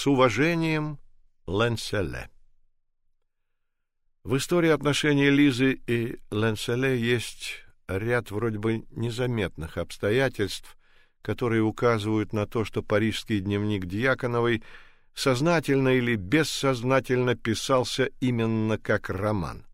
С уважением, Ленселе. В истории отношений Лизы и Ленселе есть ряд вроде бы незаметных обстоятельств, которые указывают на то, что парижский дневник Дьяконовой сознательно или бессознательно писался именно как роман.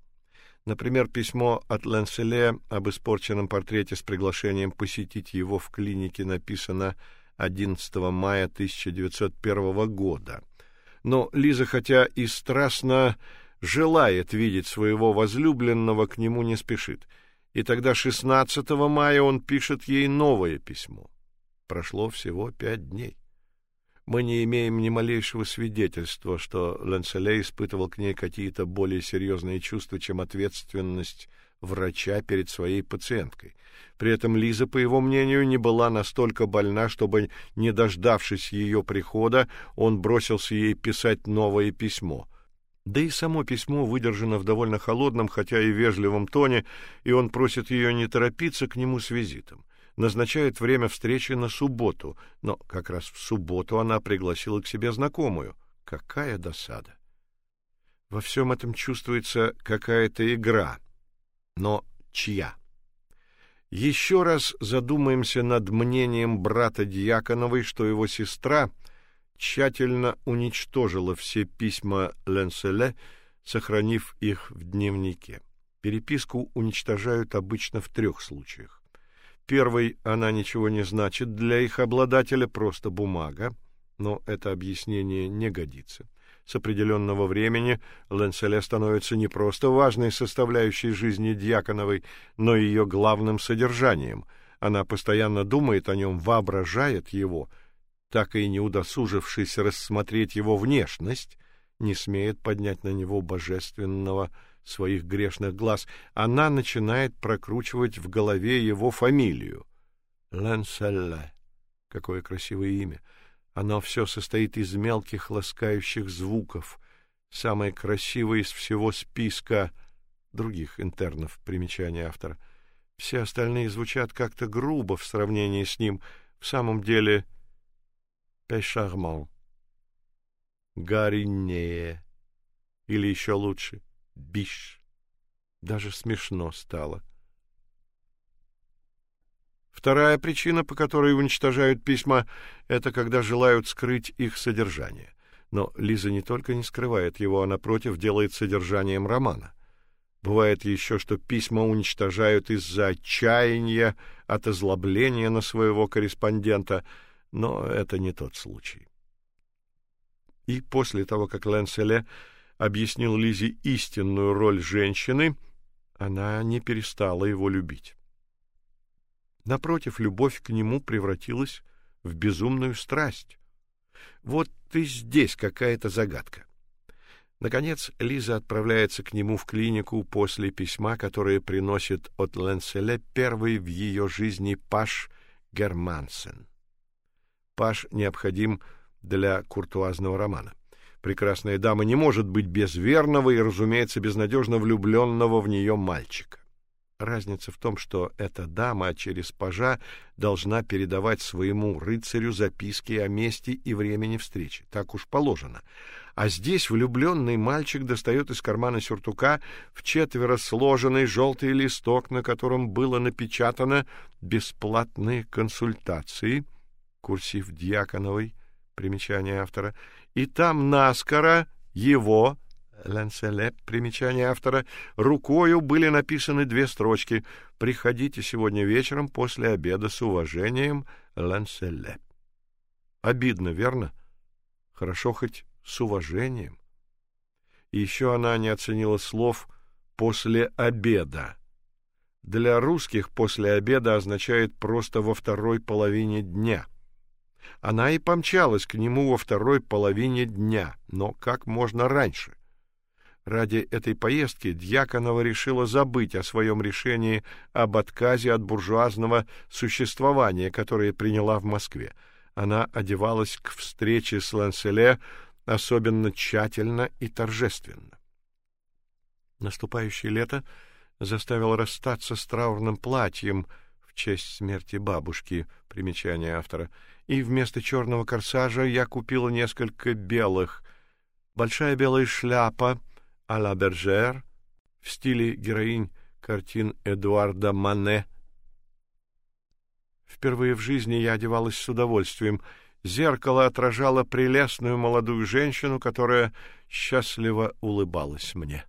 Например, письмо от Ленселе об испорченном портрете с приглашением посетить его в клинике написано 11 мая 1901 года. Но Лиза, хотя и страстно желает видеть своего возлюбленного, к нему не спешит. И тогда 16 мая он пишет ей новое письмо. Прошло всего пять дней. Мы не имеем ни малейшего свидетельства, что Ленселе испытывал к ней какие-то более серьезные чувства, чем ответственность врача перед своей пациенткой. При этом Лиза, по его мнению, не была настолько больна, чтобы, не дождавшись ее прихода, он бросился ей писать новое письмо. Да и само письмо выдержано в довольно холодном, хотя и вежливом тоне, и он просит ее не торопиться к нему с визитом назначает время встречи на субботу, но как раз в субботу она пригласила к себе знакомую. Какая досада! Во всем этом чувствуется какая-то игра, но чья? Еще раз задумаемся над мнением брата Дьяконовой, что его сестра тщательно уничтожила все письма Ленселе, сохранив их в дневнике. Переписку уничтожают обычно в трех случаях. Первый она ничего не значит, для их обладателя просто бумага, но это объяснение не годится. С определенного времени Ленселе становится не просто важной составляющей жизни Дьяконовой, но ее главным содержанием. Она постоянно думает о нем, воображает его, так и не удосужившись рассмотреть его внешность, не смеет поднять на него божественного своих грешных глаз, она начинает прокручивать в голове его фамилию. Ланселле. Какое красивое имя. Оно все состоит из мелких ласкающих звуков. Самое красивое из всего списка других интернов, примечания автора. Все остальные звучат как-то грубо в сравнении с ним. В самом деле, пешарман, гариннее, или еще лучше, Биш. Даже смешно стало. Вторая причина, по которой уничтожают письма, это когда желают скрыть их содержание. Но Лиза не только не скрывает его, а напротив делает содержанием романа. Бывает еще, что письма уничтожают из-за отчаяния, от озлобления на своего корреспондента, но это не тот случай. И после того, как Ленселе объяснил Лизе истинную роль женщины, она не перестала его любить. Напротив, любовь к нему превратилась в безумную страсть. Вот и здесь какая-то загадка. Наконец, Лиза отправляется к нему в клинику после письма, которое приносит от Ленселе первый в ее жизни Паш Германсен. Паш необходим для куртуазного романа. Прекрасная дама не может быть без верного и, разумеется, безнадежно влюбленного в нее мальчика. Разница в том, что эта дама через пажа должна передавать своему рыцарю записки о месте и времени встречи. Так уж положено. А здесь влюбленный мальчик достает из кармана сюртука в четверо сложенный желтый листок, на котором было напечатано «Бесплатные консультации», курсив Дьяконовой, примечание автора, и там наскоро его Ланселе, примечание автора, рукою были написаны две строчки: "Приходите сегодня вечером после обеда с уважением, Ланселе". Обидно, верно? Хорошо хоть с уважением. И еще она не оценила слов после обеда. Для русских после обеда означает просто во второй половине дня она и помчалась к нему во второй половине дня, но как можно раньше. Ради этой поездки Дьяконова решила забыть о своем решении об отказе от буржуазного существования, которое приняла в Москве. Она одевалась к встрече с Ланселе особенно тщательно и торжественно. Наступающее лето заставило расстаться с траурным платьем, честь смерти бабушки, примечание автора. И вместо черного корсажа я купила несколько белых. Большая белая шляпа а ла Бержер в стиле героинь картин Эдуарда Мане. Впервые в жизни я одевалась с удовольствием. Зеркало отражало прелестную молодую женщину, которая счастливо улыбалась мне.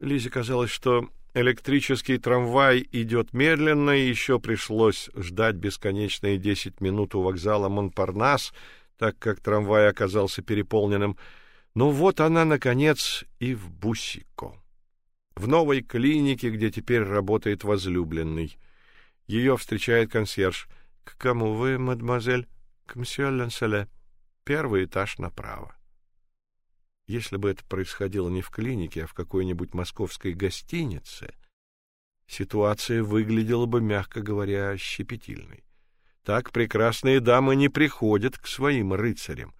Лизе казалось, что электрический трамвай идет медленно, и еще пришлось ждать бесконечные десять минут у вокзала Монпарнас, так как трамвай оказался переполненным. Но вот она наконец и в Бусико. В новой клинике, где теперь работает возлюбленный. Ее встречает консьерж. К кому вы, мадемуазель? К мсье Ленселе. Первый этаж направо. Если бы это происходило не в клинике, а в какой-нибудь московской гостинице, ситуация выглядела бы, мягко говоря, щепетильной. Так прекрасные дамы не приходят к своим рыцарям.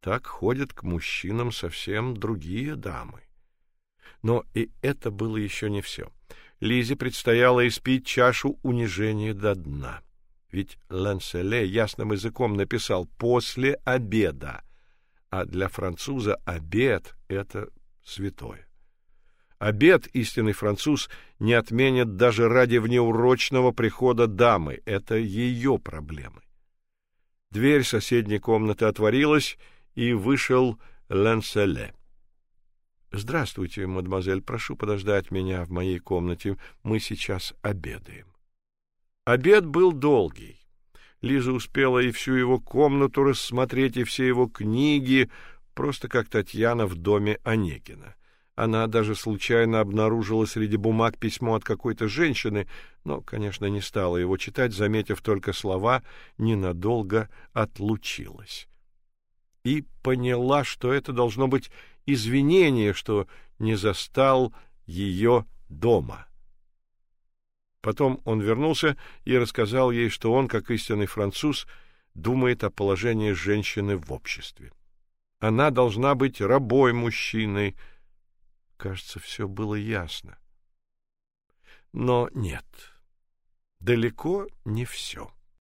Так ходят к мужчинам совсем другие дамы. Но и это было еще не все. Лизе предстояло испить чашу унижения до дна. Ведь Ланселе ясным языком написал «после обеда», а для француза обед — это святое. Обед истинный француз не отменит даже ради внеурочного прихода дамы, это ее проблемы. Дверь соседней комнаты отворилась, и вышел Ланселе. Здравствуйте, мадемуазель, прошу подождать меня в моей комнате, мы сейчас обедаем. Обед был долгий. Лиза успела и всю его комнату рассмотреть, и все его книги, просто как Татьяна в доме Онегина. Она даже случайно обнаружила среди бумаг письмо от какой-то женщины, но, конечно, не стала его читать, заметив только слова «ненадолго отлучилась». И поняла, что это должно быть извинение, что не застал ее дома. Потом он вернулся и рассказал ей, что он, как истинный француз, думает о положении женщины в обществе. Она должна быть рабой мужчины. Кажется, все было ясно. Но нет. Далеко не все.